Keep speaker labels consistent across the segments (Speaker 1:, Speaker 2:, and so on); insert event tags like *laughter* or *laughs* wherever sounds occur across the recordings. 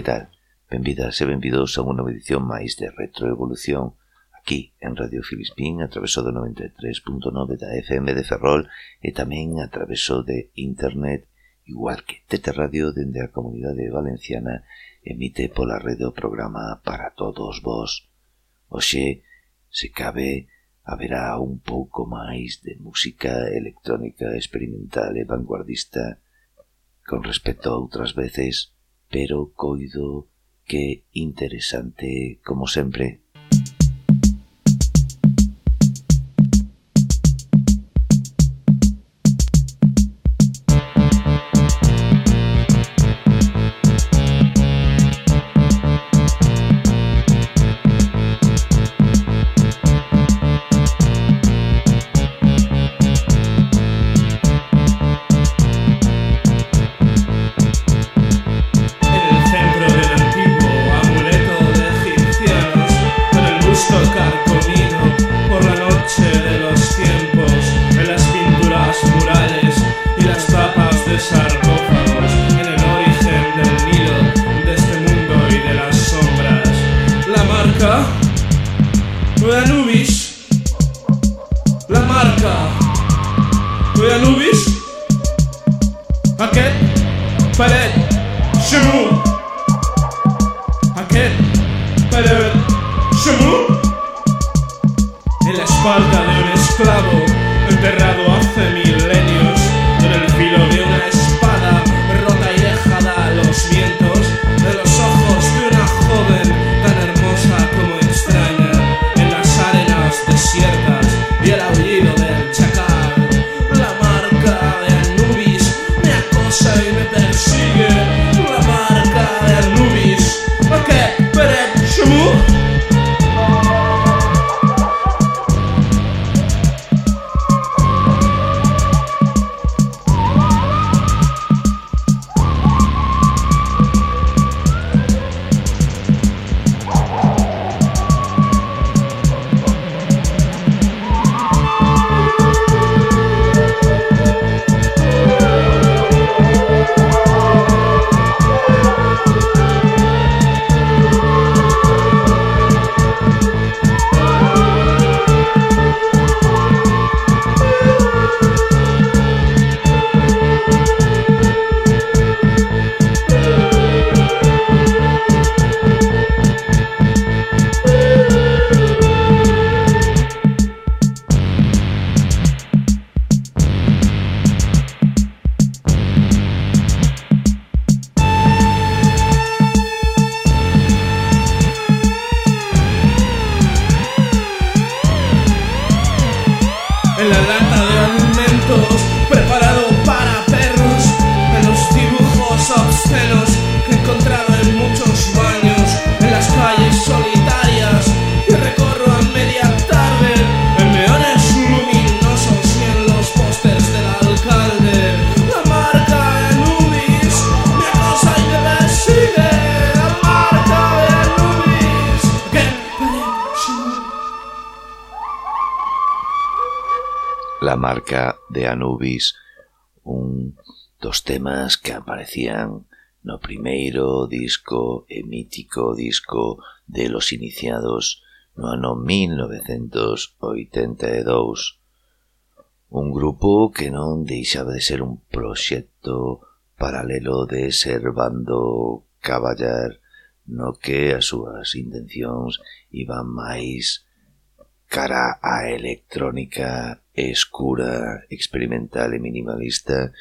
Speaker 1: Que tal? Benvidas e benvidos a unha edición máis de Retroevolución aquí en Radio Filispín a traveso do 93.9 da FM de Ferrol e tamén a traveso de Internet igual que Tete Radio dende a Comunidade Valenciana emite pola rede o programa para todos vos. Oxe, se cabe, haberá un pouco máis de música electrónica experimental e vanguardista con respecto a outras veces, pero coido que interesante como sempre. Showbiz, un dos temas que aparecían no primeiro disco e mítico disco de los iniciados no ano 1982. Un grupo que non deixaba de ser un proxecto paralelo de ser bando caballar no que as súas intencións iban máis cara á electrónica escura, experimental e minimalista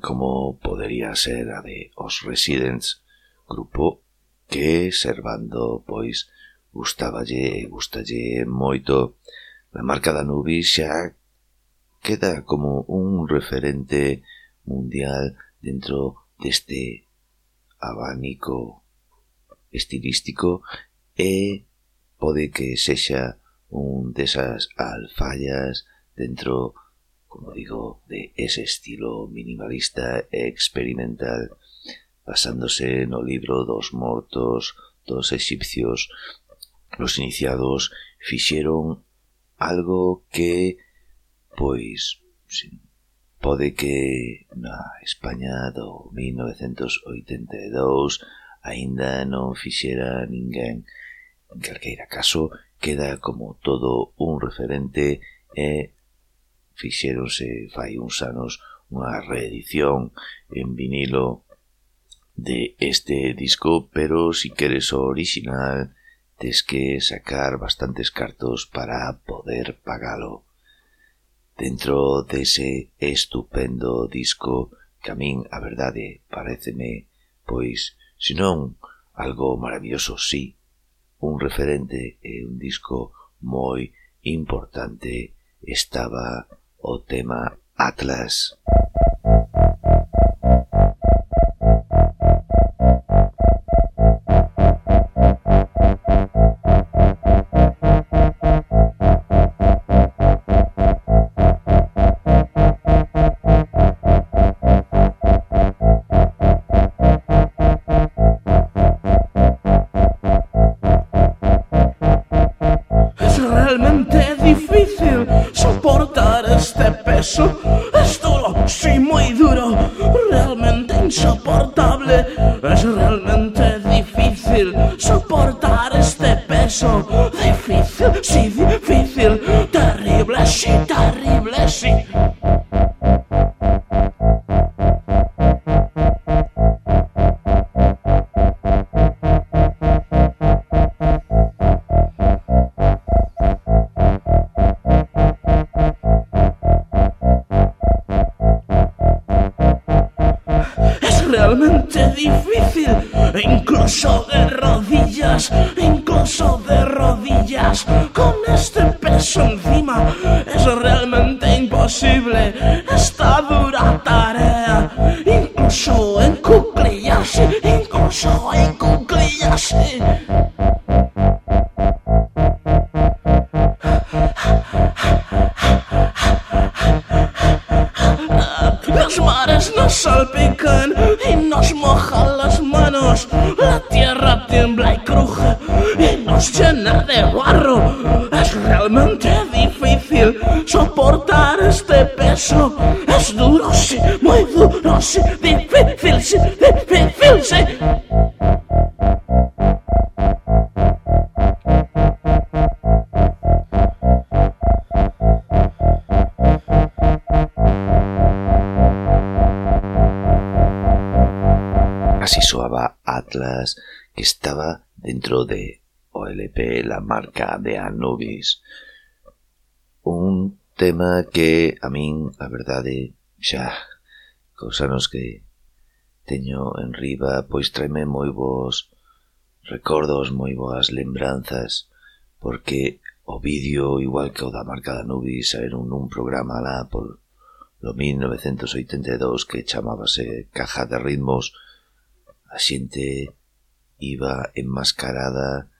Speaker 1: como podería ser a de Os Residents, grupo que Servando pois gustaballe gustalle moito. La marca da Nubi xa queda como un referente mundial dentro deste abanico estilístico e pode que sexa un desas alfallas dentro, como digo, de ese estilo minimalista e experimental, basándose no libro dos mortos dos egipcios, Los iniciados fixeron algo que, pois, pode que na España do 1982 aínda non fixera ninguén. En calqueira caso, queda como todo un referente e fixeronse fai uns anos unha reedición en vinilo de este disco, pero si queres o original tes que sacar bastantes cartos para poder pagalo. Dentro dese estupendo disco que a min, a verdade, pareceme, pois, senón algo maravilloso, sí, un referente e un disco moi importante estaba o tema Atlas.
Speaker 2: este peso es duro, sí, muy duro, realmente insoportable. Es realmente difícil soportar este peso.
Speaker 1: Atlas que estaba dentro de o LP La marca de Anubis. Un tema que a min, a verdade, xa cos anos que teño en riba, pois traeme moi bons recordos, moi boas lembranzas, porque o vídeo, igual que o da marca da Nubi, un, nun programa lá por lo 1982 que chamábase Caja de Ritmos, a xente iba enmascarada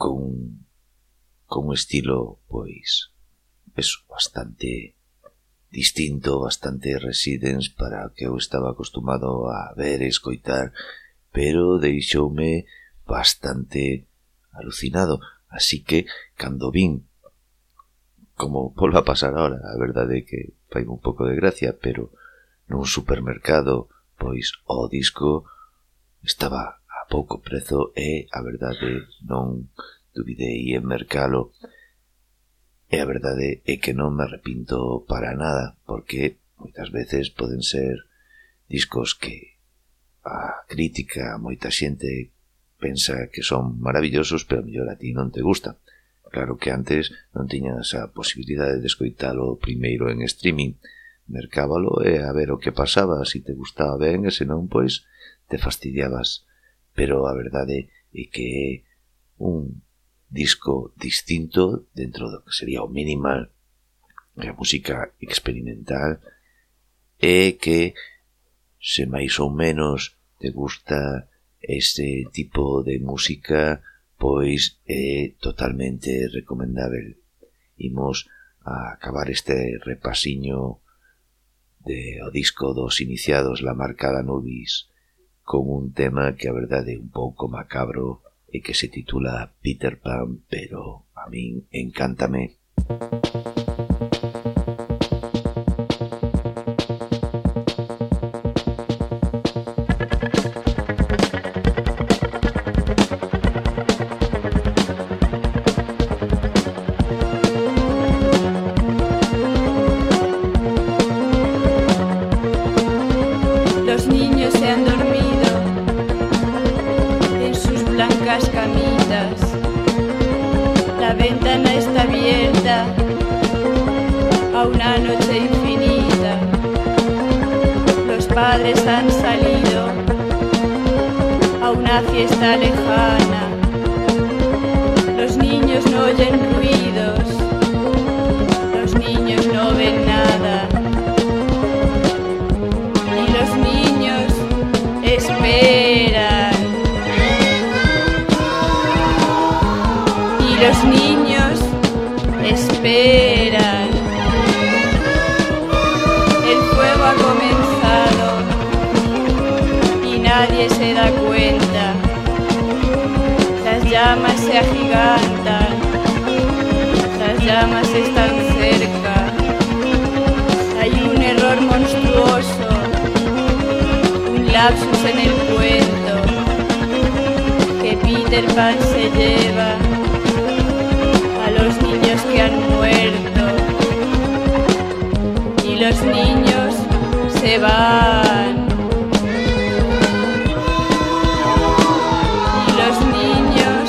Speaker 1: con, con un estilo, pois, eso, bastante distinto, bastante residence para que eu estaba acostumado a ver e escoitar, pero deixoume bastante alucinado, así que cando vin como volva a pasar ahora, a verdade é que fai un pouco de gracia, pero nun supermercado, pois o disco estaba a pouco prezo e a verdade non dubidei en mercalo. E a verdade é que non me arrepinto para nada, porque moitas veces poden ser discos que a crítica, a moita xente pensa que son maravillosos, pero mellor a ti non te gusta. Claro que antes non tiñas esa posibilidade de escoitalo primeiro en streaming, mercábalo e a ver o que pasaba, se si te gustaba ben e senón, pois, te fastidiabas. Pero a verdade é que é un disco distinto dentro do que sería o minimal a música experimental e que se máis ou menos te gusta este tipo de música pois é totalmente recomendável. Imos a acabar este repasiño de o disco dos iniciados La Marcada Nubis con un tema que a verdade é un pouco macabro e que se titula Peter Pan, pero a min encántame. han
Speaker 3: salido a una fiesta lejana. Los niños no oyen lapsus en el cuento que Peter Pan se lleva a los niños que han muerto y los niños se van. Y los niños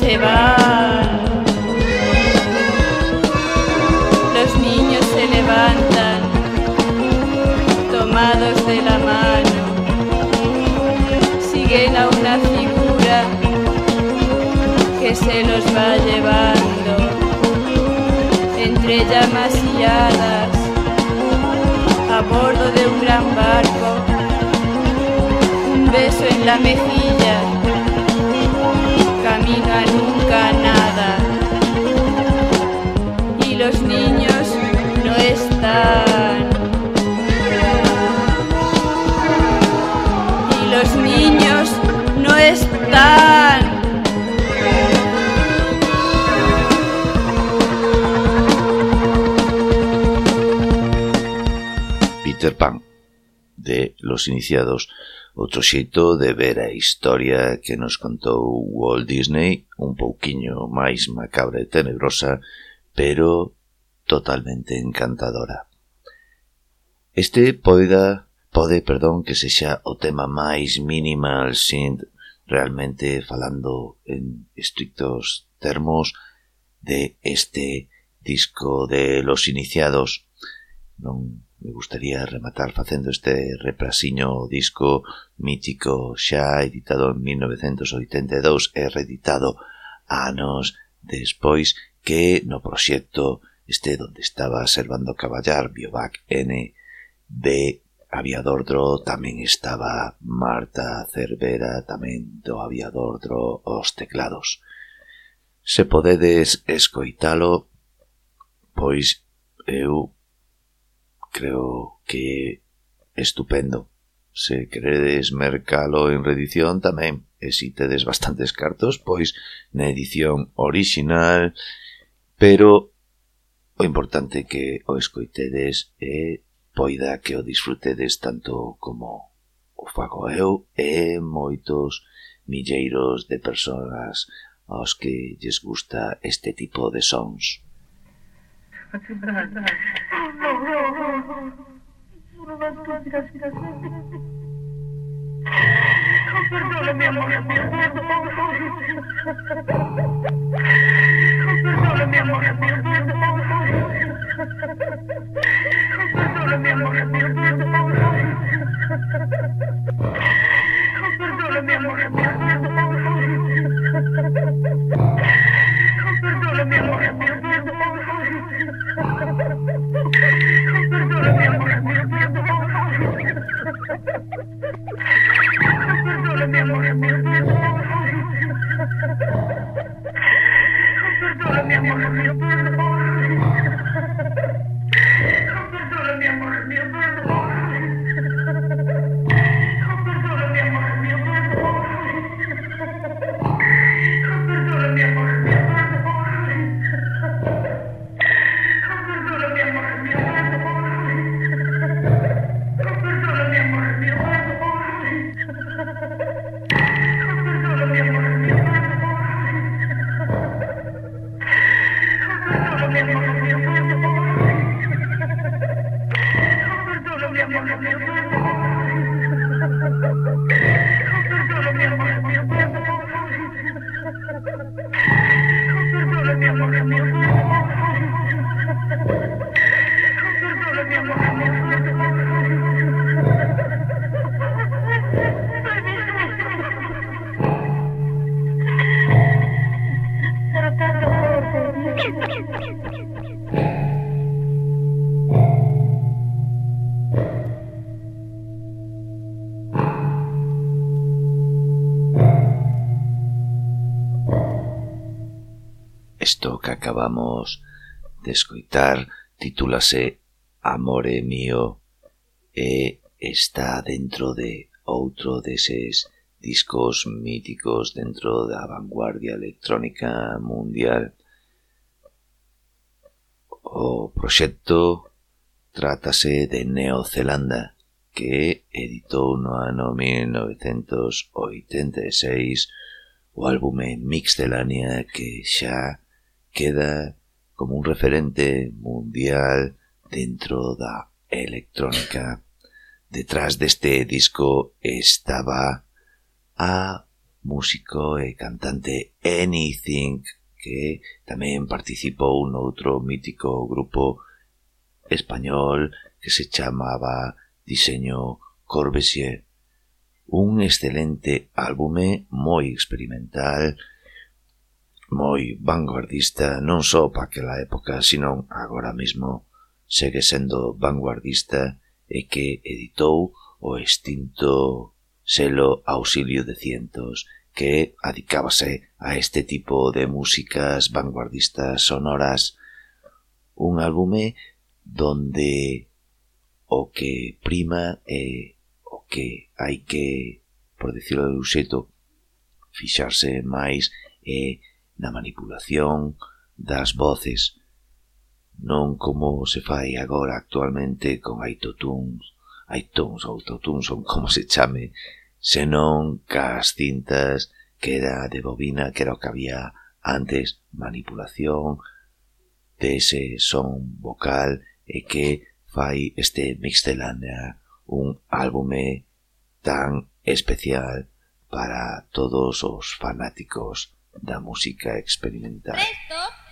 Speaker 3: se van. bordo de un gran barco. Un beso en la mejilla.
Speaker 1: os iniciados, outro xeito de ver a historia que nos contou Walt Disney, un pouquiño máis macabra e tenebrosa, pero totalmente encantadora. Este poida pode, perdón, que sexa o tema máis minimal synth realmente falando en estrictos termos de este disco de los iniciados. Non me gustaría rematar facendo este reprasiño disco mítico xa editado en 1982 e reeditado anos despois que no proxecto este donde estaba Servando Caballar, Biovac N de Aviador Dro tamén estaba Marta Cervera tamén do Aviador Dro os teclados. Se podedes escoitalo, pois eu creo que estupendo. Se queredes mercalo en reedición tamén, e si tedes bastantes cartos, pois na edición original, pero o importante que o escoitedes é poida que o disfrutedes tanto como o fago eu e moitos milleiros de persoas aos que lles gusta este tipo de sons. *laughs*
Speaker 4: non va più di respirazione. Oh,
Speaker 1: perdonami, amore mio, guarda, escoitar titúlase Amore mío e está dentro de outro deses discos míticos dentro da vanguardia electrónica mundial. O proxecto trátase de Neozelanda, que editou no ano 1986 o álbume Mixtelania que xa queda como un referente mundial dentro da electrónica. Detrás deste disco estaba a músico e cantante Anything, que tamén participou noutro mítico grupo español que se chamaba Diseño Corbusier. Un excelente álbume moi experimental moi vanguardista non só para aquela época, sino agora mesmo segue sendo vanguardista e que editou o extinto selo Auxilio de Cientos, que adicábase a este tipo de músicas vanguardistas sonoras. Un álbume donde o que prima é o que hai que, por decirlo de un xeito, fixarse máis e na manipulación das voces, non como se fai agora actualmente con autotunes, iTunes ou autotunes ou como se chame, senón cas cintas que era de bobina, que era o que había antes, manipulación dese ese son vocal e que fai este Mixtelania un álbume tan especial para todos os fanáticos da música experimental.
Speaker 5: Presto.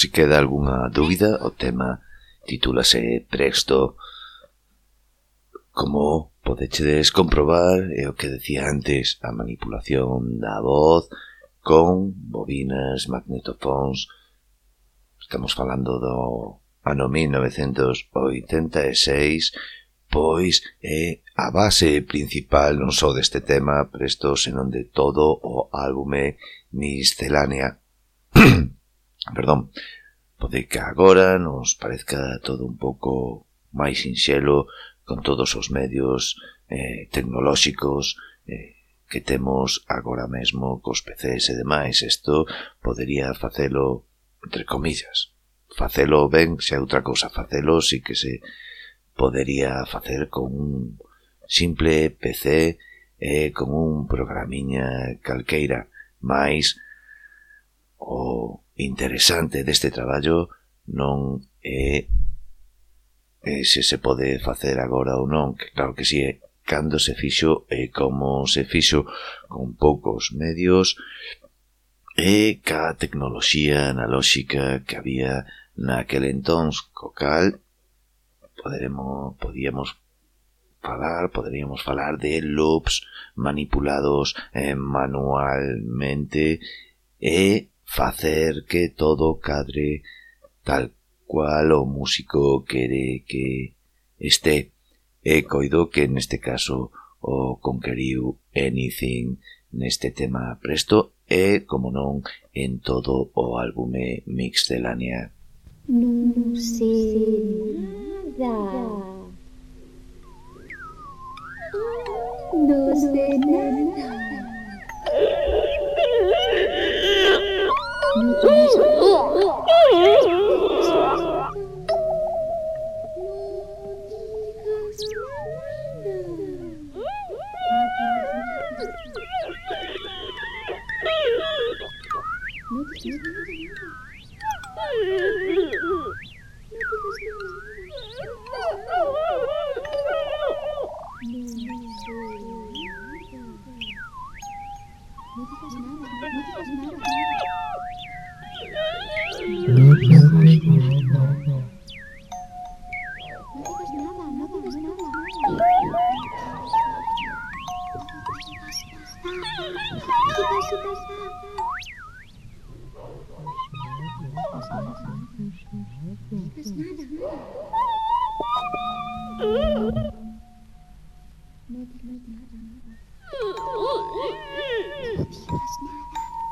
Speaker 1: si queda algunha dúbida, o tema titúlase Presto. Como podechedes comprobar, é o que decía antes, a manipulación da voz con bobinas, magnetofóns... Estamos falando do ano 1986, pois é a base principal non só deste tema Presto, senón de todo o álbume Miscelánea. *clears throat* perdón, pode que agora nos parezca todo un pouco máis sinxelo con todos os medios eh, tecnolóxicos eh, que temos agora mesmo cos PCs e demais. Isto podería facelo, entre comillas, facelo ben, se é outra cousa facelo, si que se podería facer con un simple PC e eh, con un programiña calqueira, máis o interesante deste traballo non é é se se pode facer agora ou non, que claro que si sí, é cando se fixo e como se fixo con poucos medios e ca tecnoloxía analóxica que había naquel entóns co cal poderemos, podíamos falar, poderíamos falar de loops manipulados eh, manualmente e facer que todo cadre tal cual o músico quere que este e coido que neste caso o conqueriu Anything neste tema presto e, como non, en todo o álbume Mixtelánea.
Speaker 6: Non sei nada. Non sei nada. Mm-hmm. No digas nada, nada.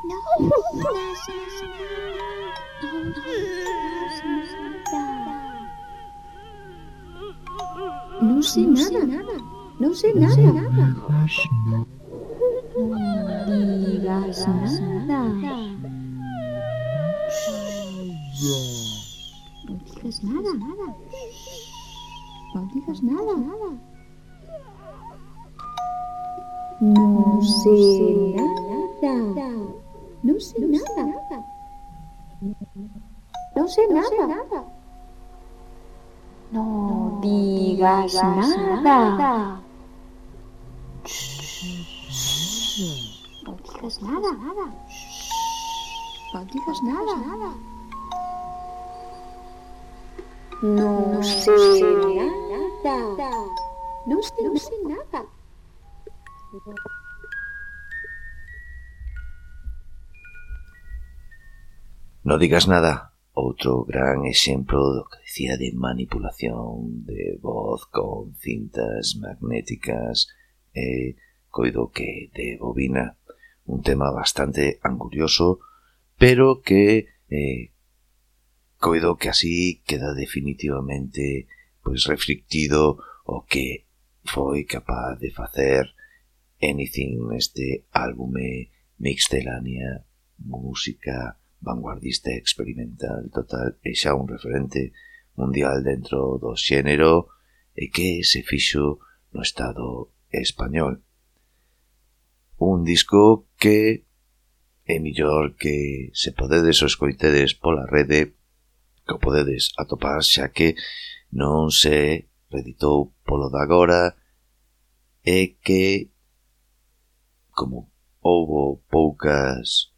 Speaker 6: No. No nada. Nada. No sé nada, nada. No sé nada. No digas nada. No digas nada. No sé nada. No sé nada. No sé nada. No digas nada. No digas nada. No digas nada. No sé nada. nada. Non sei, non sei nada.
Speaker 1: No digas nada, outro gran exemplo do que decía de manipulación de voz con cintas magnéticas e coido que de bobina. Un tema bastante angurioso, pero que eh, coido que así queda definitivamente pois reflectido o que foi capaz de facer Anything neste álbume Mixtelania, música vanguardista experimental total e xa un referente mundial dentro do xénero e que se fixo no estado español. Un disco que é millor que se podedes o escoitedes pola rede que o podedes atopar xa que non se reeditou polo de agora e que, como houbo poucas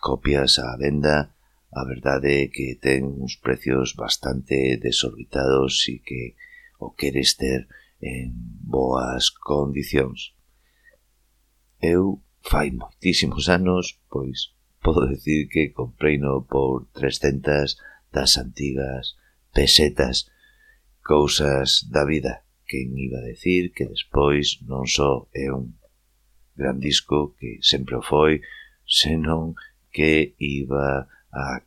Speaker 1: copias á venda, a verdade é que ten uns precios bastante desorbitados e que o queres ter en boas condicións. Eu fai moitísimos anos, pois podo decir que comprei no por 300 das antigas pesetas cousas da vida. Quen iba a decir que despois non só é un gran disco que sempre o foi, senón que iba a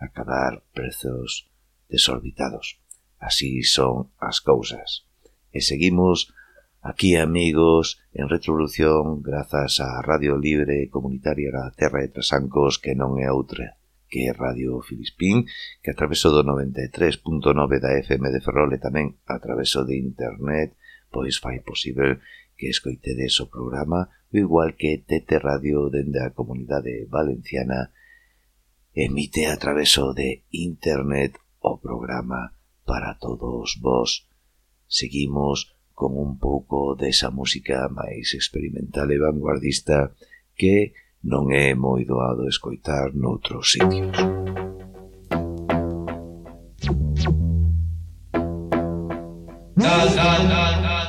Speaker 1: acabar prezos desorbitados. Así son as cousas. E seguimos aquí, amigos, en Retrovolución, grazas á Radio Libre Comunitaria da Terra de Trasancos, que non é outra que é Radio Filispín, que a traveso do 93.9 da FM de Ferrol e tamén a traveso de internet, pois fai posible que escoitedes o programa, o igual que Tete Radio dende a comunidade valenciana emite a traveso de internet o programa para todos vos. Seguimos con un pouco desa música máis experimental e vanguardista que non é moi doado escoitar noutros sitios. Na, na, na, na.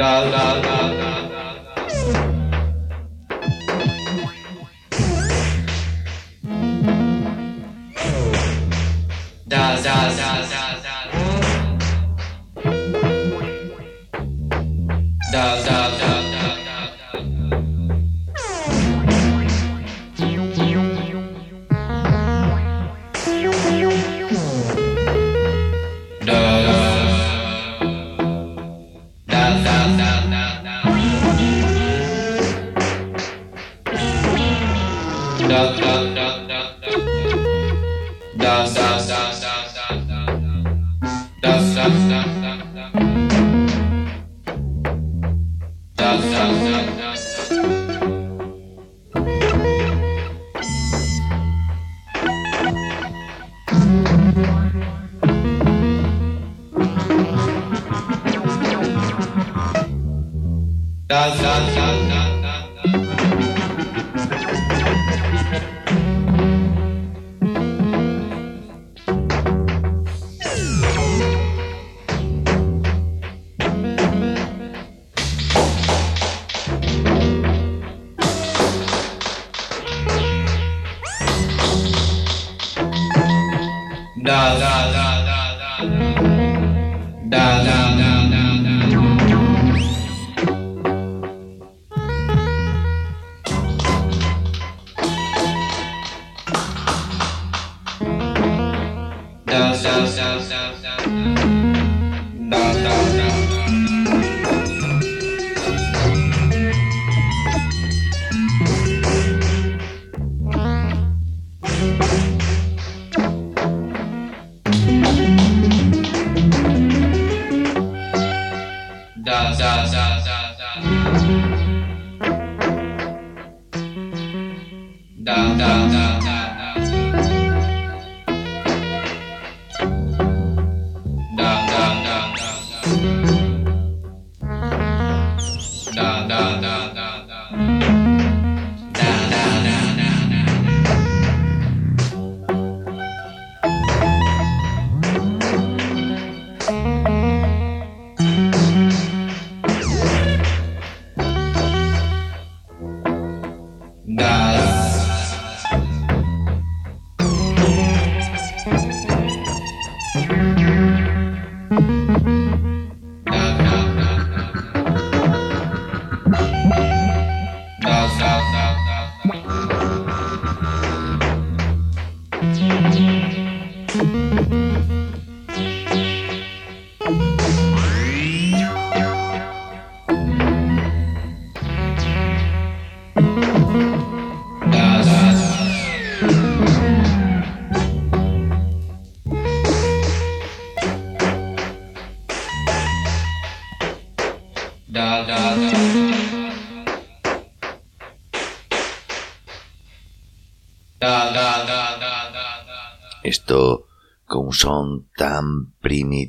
Speaker 1: Da, da, da, da, da. Da, da, da, da. dal dal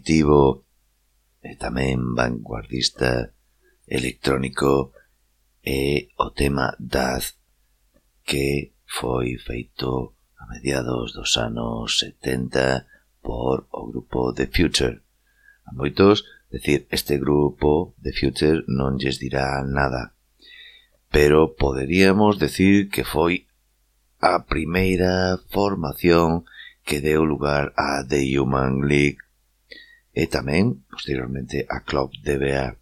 Speaker 1: primitivo e tamén vanguardista electrónico é o tema Daz que foi feito a mediados dos anos 70 por o grupo The Future. A moitos, decir, este grupo The Future non lles dirá nada, pero poderíamos decir que foi a primeira formación que deu lugar a The Human League E tamén, posteriormente, a Club DBA.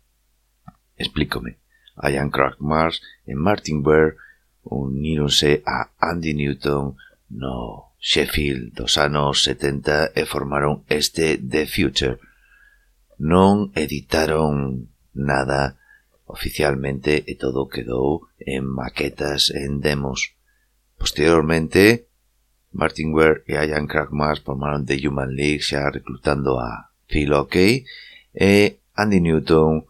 Speaker 1: Explícome. Ian Crackmars e Martin Ware uníronse a Andy Newton no Sheffield dos anos 70 e formaron este The Future. Non editaron nada oficialmente e todo quedou en maquetas en demos. Posteriormente, Martin Ware e Ian Crackmas formaron The Human League xa reclutando a Phil O'Kay e Andy Newton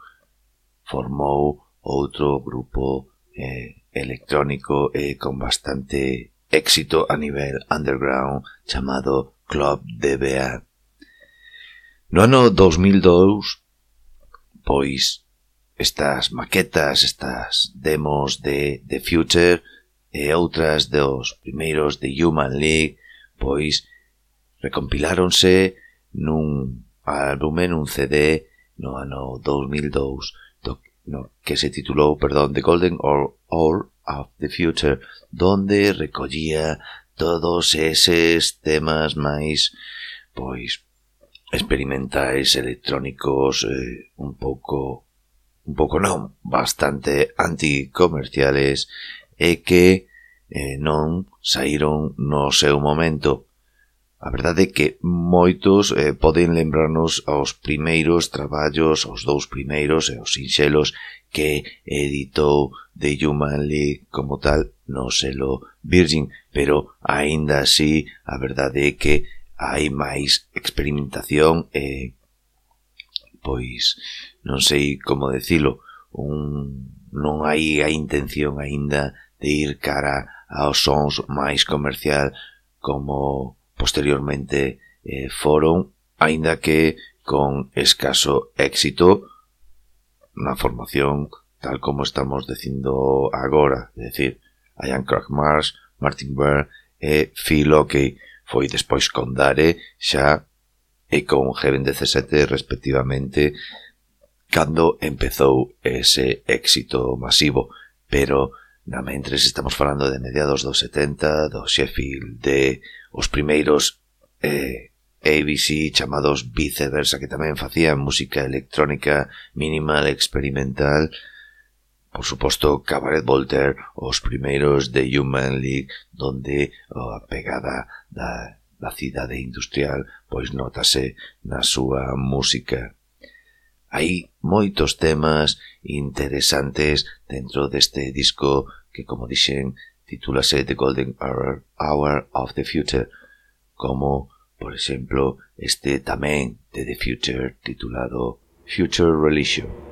Speaker 1: formou outro grupo eh, electrónico e eh, con bastante éxito a nivel underground chamado Club DBA. No ano 2002, pois, estas maquetas, estas demos de The Future e outras dos primeiros de Human League, pois, recompiláronse nun álbum en un CD no ano 2002 do, no, que se titulou, perdón, The Golden Hour, Hour of the Future, donde recollía todos eses temas máis pois experimentais, electrónicos, eh, un pouco un pouco non, bastante anticomerciales e que eh, non saíron no seu momento. A verdade é que moitos eh, poden lembrarnos aos primeiros traballos, aos dous primeiros e aos sinxelos que editou de Human League como tal no selo Virgin, pero aínda así a verdade é que hai máis experimentación e eh, pois non sei como decilo, un non hai a intención aínda de ir cara aos sons máis comercial como posteriormente eh, foron, aínda que con escaso éxito, na formación tal como estamos dicindo agora, é dicir, Ian Crockmars, Martin Burr e Phil Ockey foi despois con Dare xa e con Heaven 17 respectivamente cando empezou ese éxito masivo, pero na mentres estamos falando de mediados dos 70, do Sheffield de Os primeiros eh, ABC chamados viceversa que tamén facían música electrónica minimal experimental. Por suposto Cabaret Voltaire os primeiros de Human League donde oh, a pegada da, da cidade industrial pois notase na súa música. Hai moitos temas interesantes dentro deste disco que como dixen titúlase The Golden Hour, of the Future como por exemplo este tamén de The Future titulado Future Religion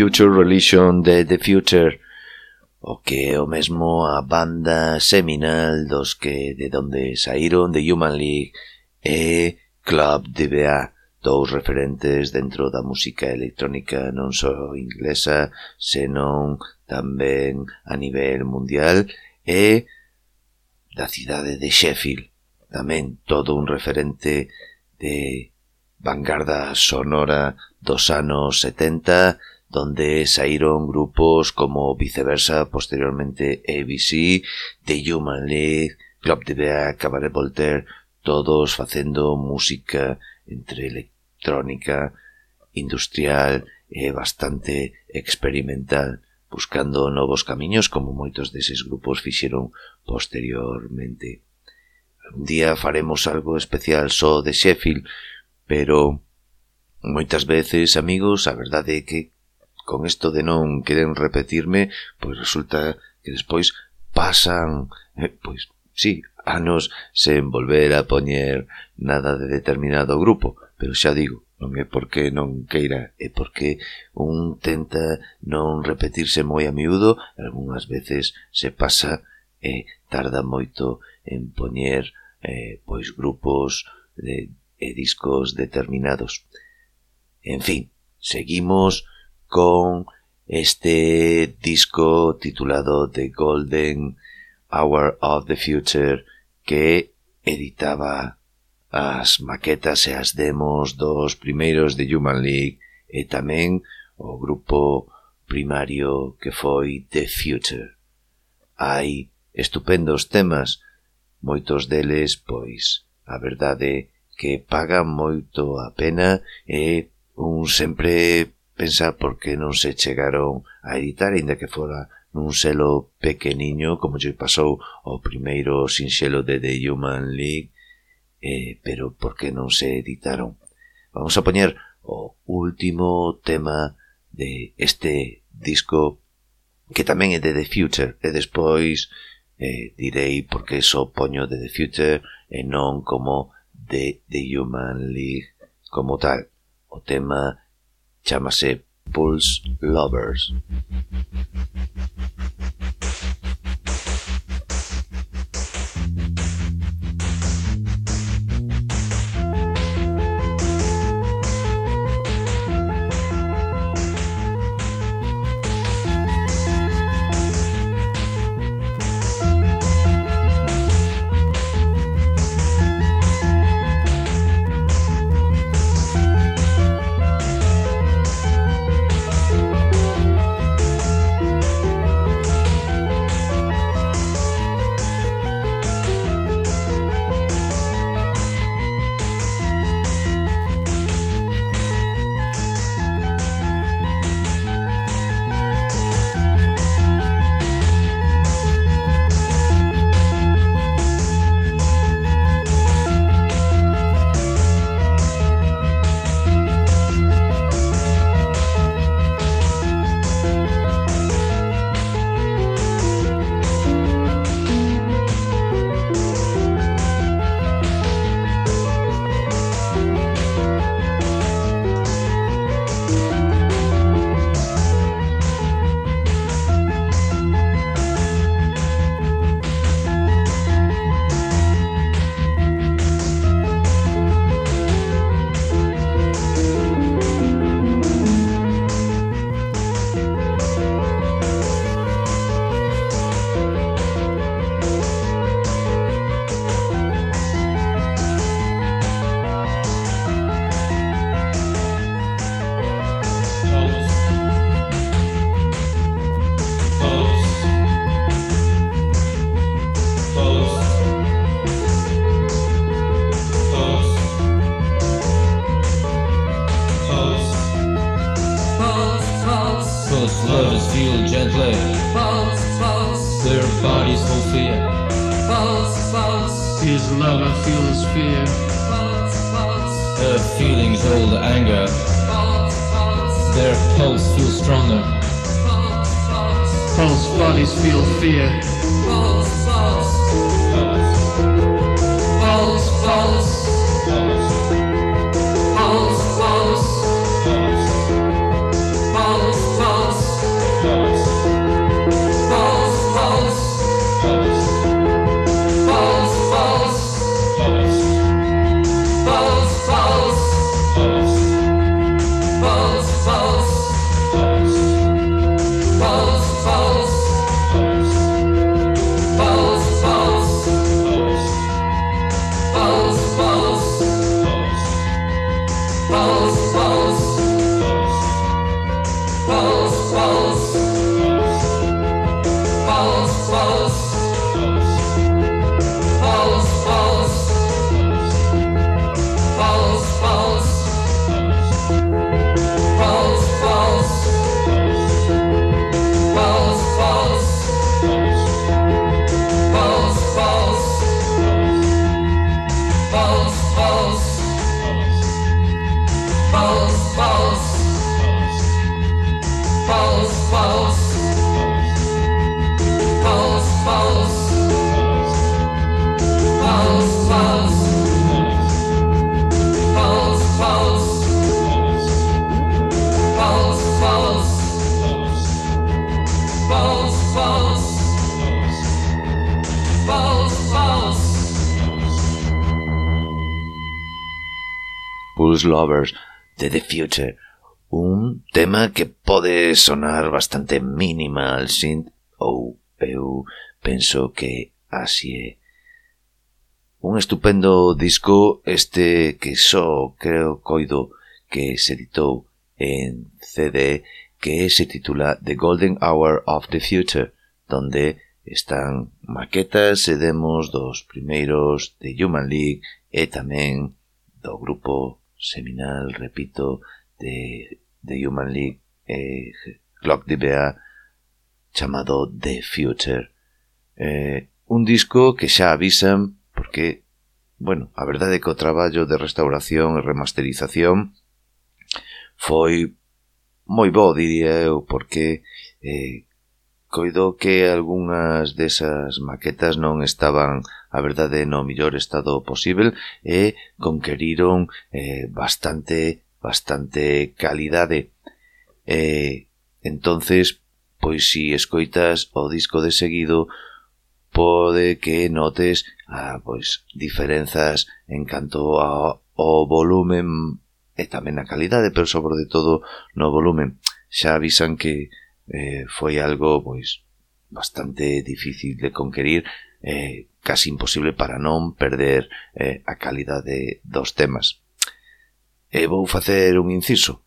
Speaker 1: Future Religion de The Future. O que o mesmo a banda seminal dos que de donde saíron The Human League e Club DBA dous referentes dentro da música electrónica non só inglesa senón tamén a nivel mundial e da cidade de Sheffield. Tamén todo un referente de vanguarda sonora dos anos 70 donde saíron grupos como Viceversa, posteriormente ABC, The Human League, Club de Bea, Cabaret Voltaire, todos facendo música entre electrónica, industrial e bastante experimental, buscando novos camiños como moitos deses grupos fixeron posteriormente. Un día faremos algo especial só de Sheffield, pero moitas veces, amigos, a verdade é que con isto de non queren repetirme, pois resulta que despois pasan, eh, pois sí, anos sen volver a poñer nada de determinado grupo, pero xa digo, non é porque non queira, é porque un tenta non repetirse moi a miúdo, algunhas veces se pasa e tarda moito en poñer eh, pois grupos de, e discos determinados. En fin, seguimos con este disco titulado The Golden Hour of the Future que editaba as maquetas e as demos dos primeiros de Human League e tamén o grupo primario que foi The Future. Hai estupendos temas, moitos deles, pois, a verdade que pagan moito a pena e un sempre pensa porque non se chegaron a editar, aínda que fora nun selo pequeniño, como lle pasou ao primeiro sinxelo de The Human League, eh, pero por que non se editaron. Vamos a poñer o último tema de este disco que tamén é de The Future e despois eh, direi porque só poño de The Future e non como de The Human League como tal. O tema chamase Pulse Lovers. Blues Lovers de The Future, un tema que pode sonar bastante minimal synth ou eu penso que así é. Un estupendo disco este que só creo coido que se editou en CD que se titula The Golden Hour of the Future, donde están maquetas e demos dos primeiros de Human League e tamén do grupo seminal, repito, de, de Human League, eh, Glock DBA, chamado The Future. Eh, un disco que xa avisan, porque, bueno, a verdade é que o traballo de restauración e remasterización foi moi bo, diría eu, porque eh, coido que algunhas desas maquetas non estaban a verdade no millor estado posible e conqueriron eh, bastante bastante calidade. E entonces, pois si escoitas o disco de seguido, pode que notes ah, pois diferenzas en canto ao, ao volumen e tamén a calidade, pero sobre todo no volumen. Xa avisan que eh, foi algo pois bastante difícil de conquerir eh, casi imposible para non perder eh, a calidade dos temas e vou facer un inciso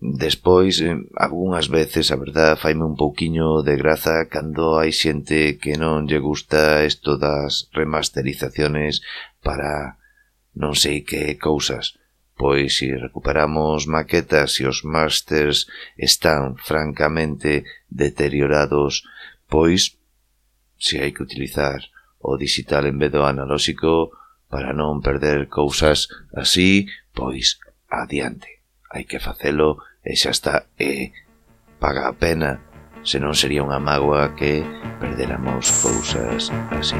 Speaker 1: Despois, eh, algunhas veces, a verdad, faime un pouquiño de graza cando hai xente que non lle gusta isto das remasterizaciones para non sei que cousas pois si recuperamos maquetas e os másters están francamente deteriorados, pois se hai que utilizar o digital en vez do analóxico para non perder cousas así, pois adiante. Hai que facelo e xa está, e paga a pena, senón sería unha mágoa que perderamos cousas así.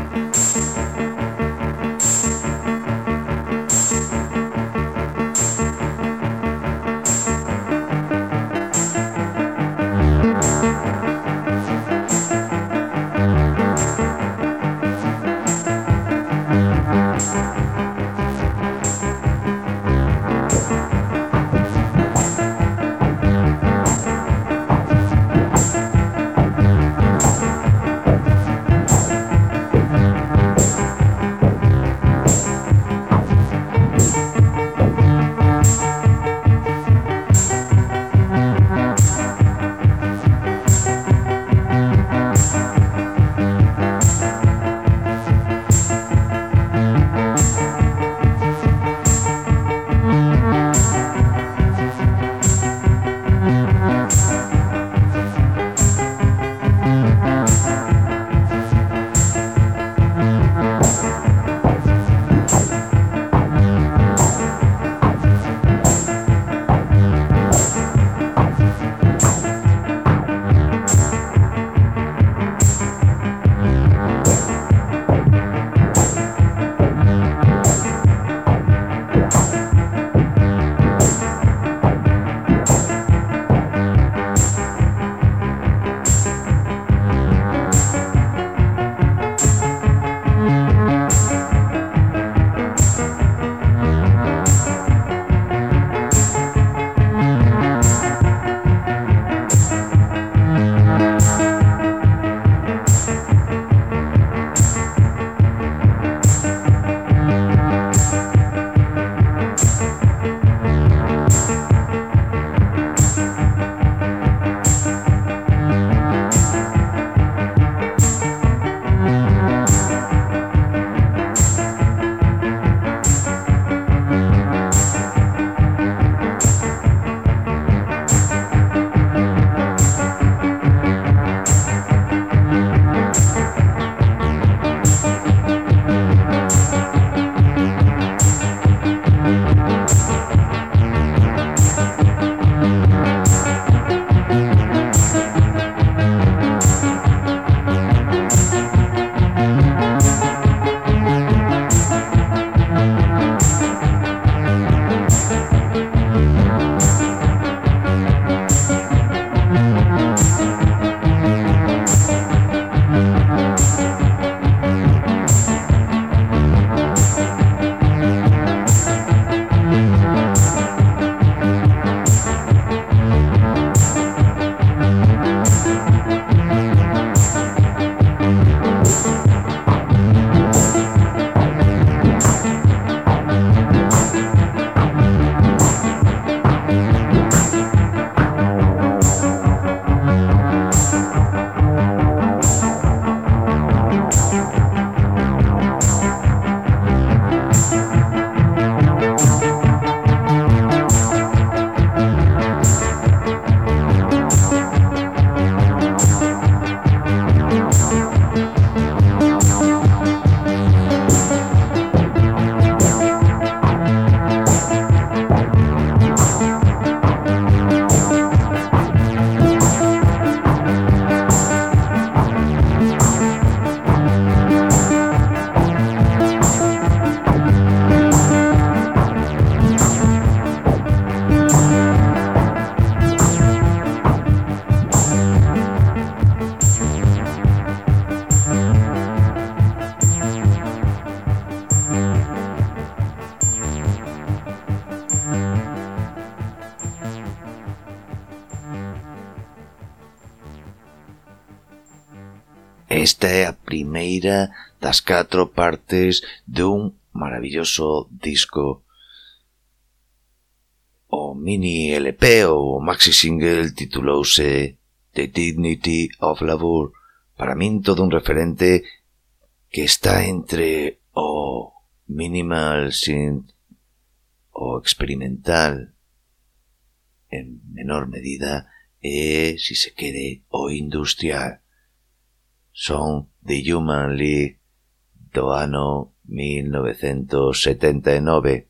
Speaker 1: Esta é a primeira das catro partes dun maravilloso disco O mini LP ou o maxi single titulouse The Dignity of Labour para min todo un referente que está entre o minimal synth o experimental en menor medida e, si se quere, o industrial son The Human League do ano 1979.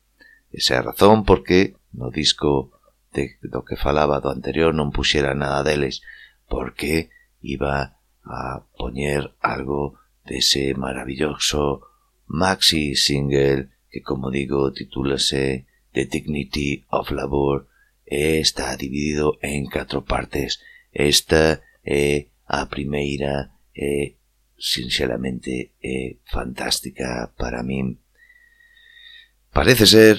Speaker 1: Esa é a razón porque no disco de, do que falaba do anterior non puxera nada deles, porque iba a poñer algo dese maravilloso maxi single que, como digo, titúlase The Dignity of Labor e está dividido en catro partes. Esta é a primeira é sinceramente é fantástica para min. Parece ser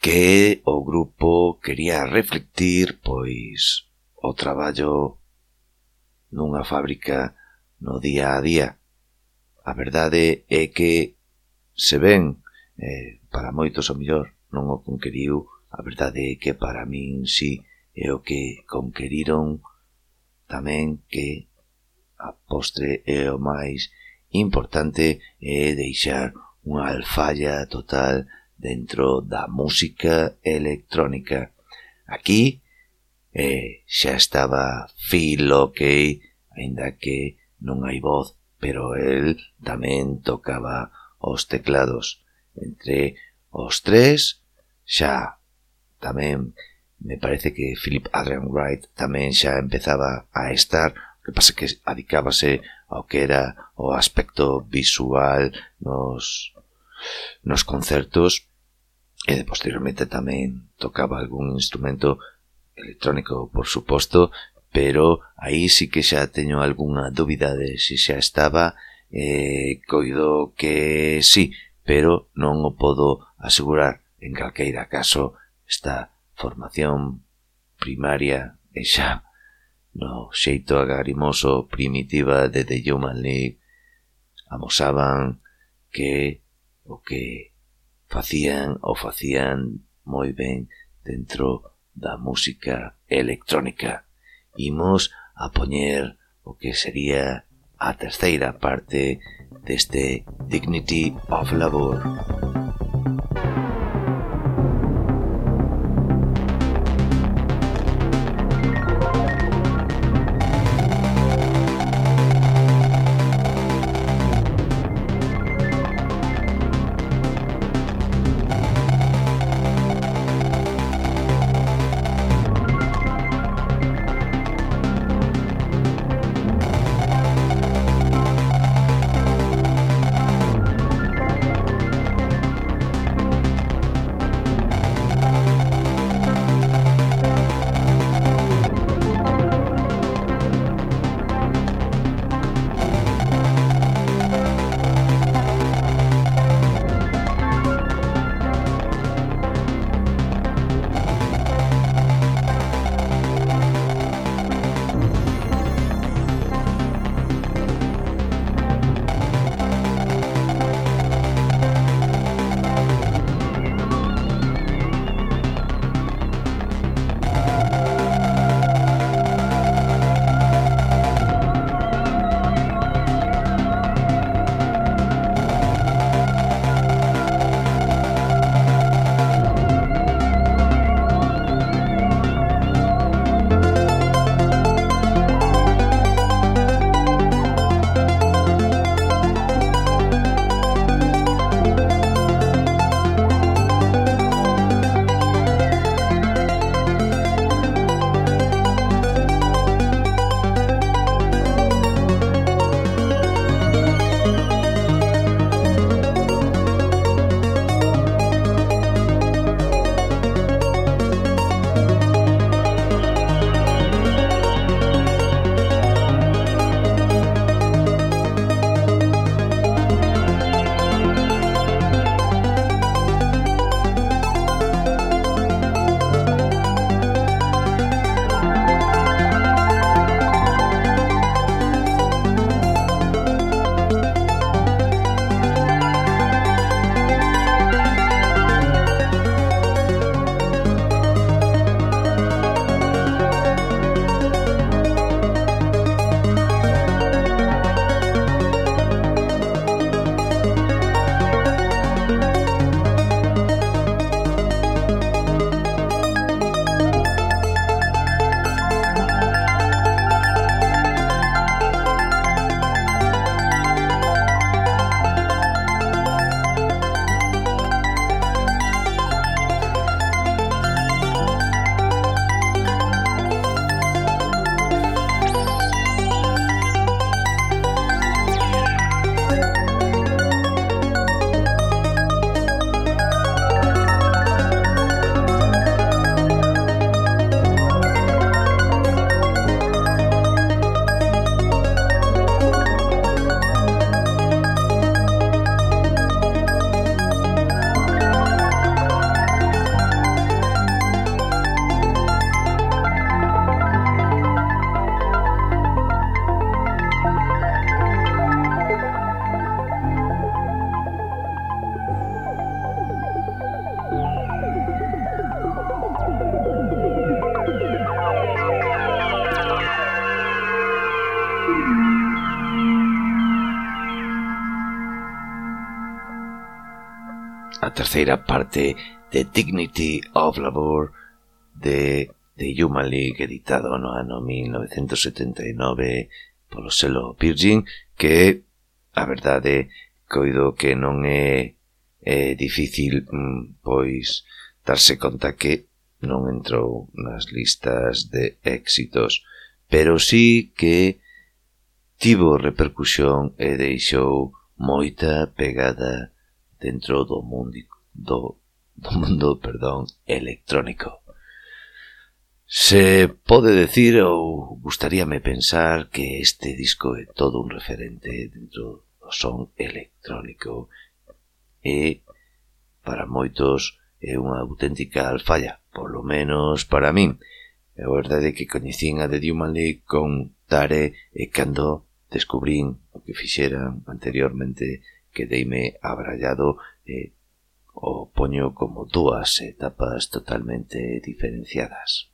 Speaker 1: que o grupo quería reflectir pois o traballo nunha fábrica no día a día. A verdade é que se ven eh, para moitos o mellor non o conqueriu, a verdade é que para min si sí, é o que conqueriron tamén que a postre é o máis importante é deixar unha alfalla total dentro da música electrónica. Aquí eh, xa estaba Phil Lockey, ainda que non hai voz, pero el tamén tocaba os teclados. Entre os tres, xa tamén me parece que Philip Adrian Wright tamén xa empezaba a estar que pasa que adicábase ao que era o aspecto visual nos, nos concertos e de posteriormente tamén tocaba algún instrumento electrónico, por suposto, pero aí sí que xa teño algunha dúbida de se xa estaba eh, coido que sí, pero non o podo asegurar. En calqueira caso esta formación primaria e xa no xeito agarimoso primitiva de The Human League, amosaban que o que facían o facían moi ben dentro da música electrónica. Imos a poñer o que sería a terceira parte deste Dignity of Labor. terceira parte de Dignity of Labor de de Human League editado no? Ano 1979 polo selo Virgin que a verdade coido que non é, é difícil mm, pois darse conta que non entrou nas listas de éxitos. Pero sí que tivo repercusión e deixou moita pegada dentro do mundo do, *laughs* do mundo, perdón, electrónico. Se pode decir ou gustaríame pensar que este disco é todo un referente dentro do son electrónico e para moitos é unha auténtica alfalla, polo menos para min. É verdade que coñecín a de Human League con Tare e cando descubrín o que fixeran anteriormente que deime abrallado e o poño como dúas etapas totalmente diferenciadas.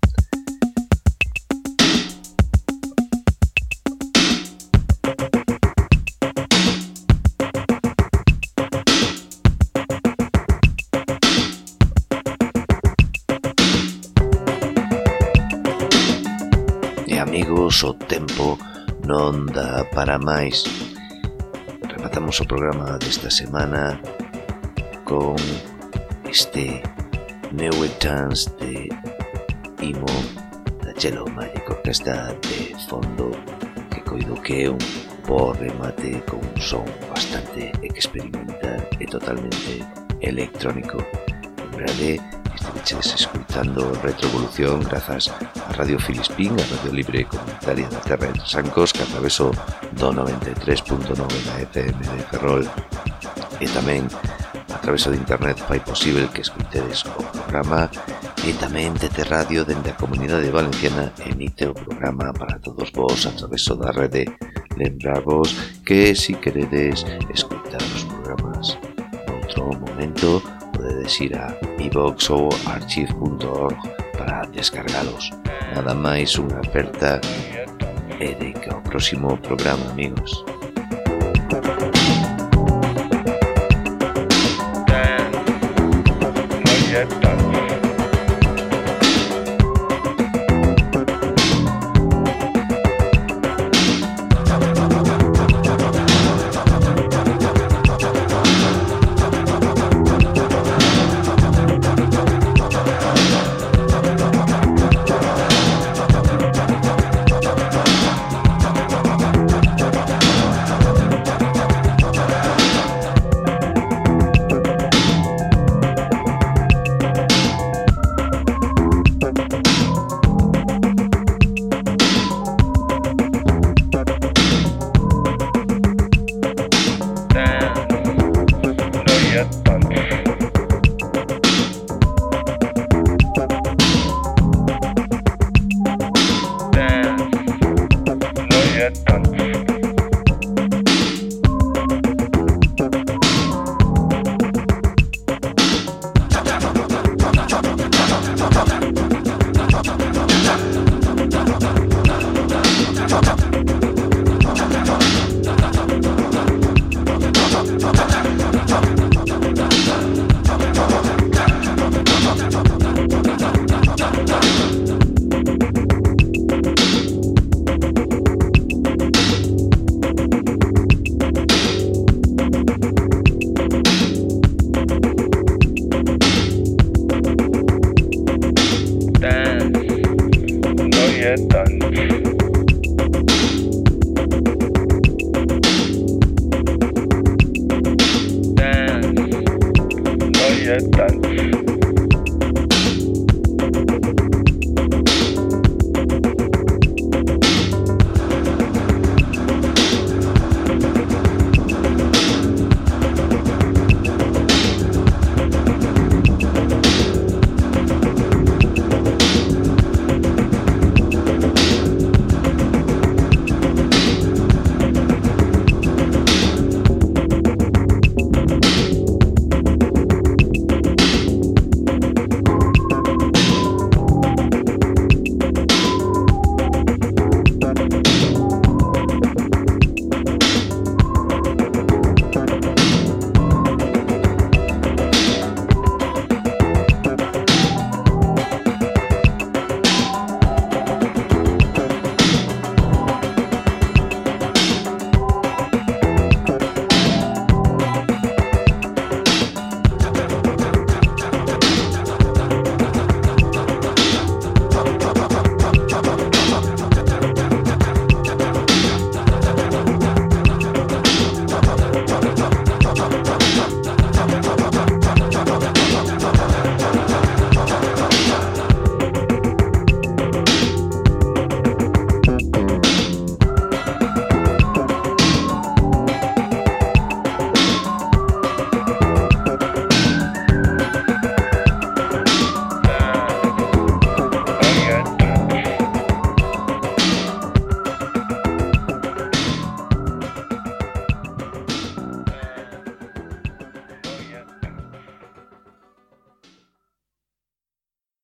Speaker 1: amigos, o tempo non dá para máis. Rematamos o programa desta semana con este New entrance de Imo da Chelo Magic Orquesta de fondo que coido que é un bo remate con un son bastante experimental e totalmente electrónico. Lembrade estiveches escutando Retrovolución grazas a Radio Filispín, a Radio Libre Comunitaria da Terra de Sancos que atraveso do 93.9 da FM de Ferrol e tamén través de internet fai posible que escutedes o programa e tamén TT Radio dende a Comunidade Valenciana emite o programa para todos vos a través da rede lembrarvos que si queredes escutar os programas noutro momento podedes ir a iVox ou archive.org para descargalos. Nada máis unha aperta e de que ao próximo programa, amigos.
Speaker 7: Dance, no yet get done. yet done.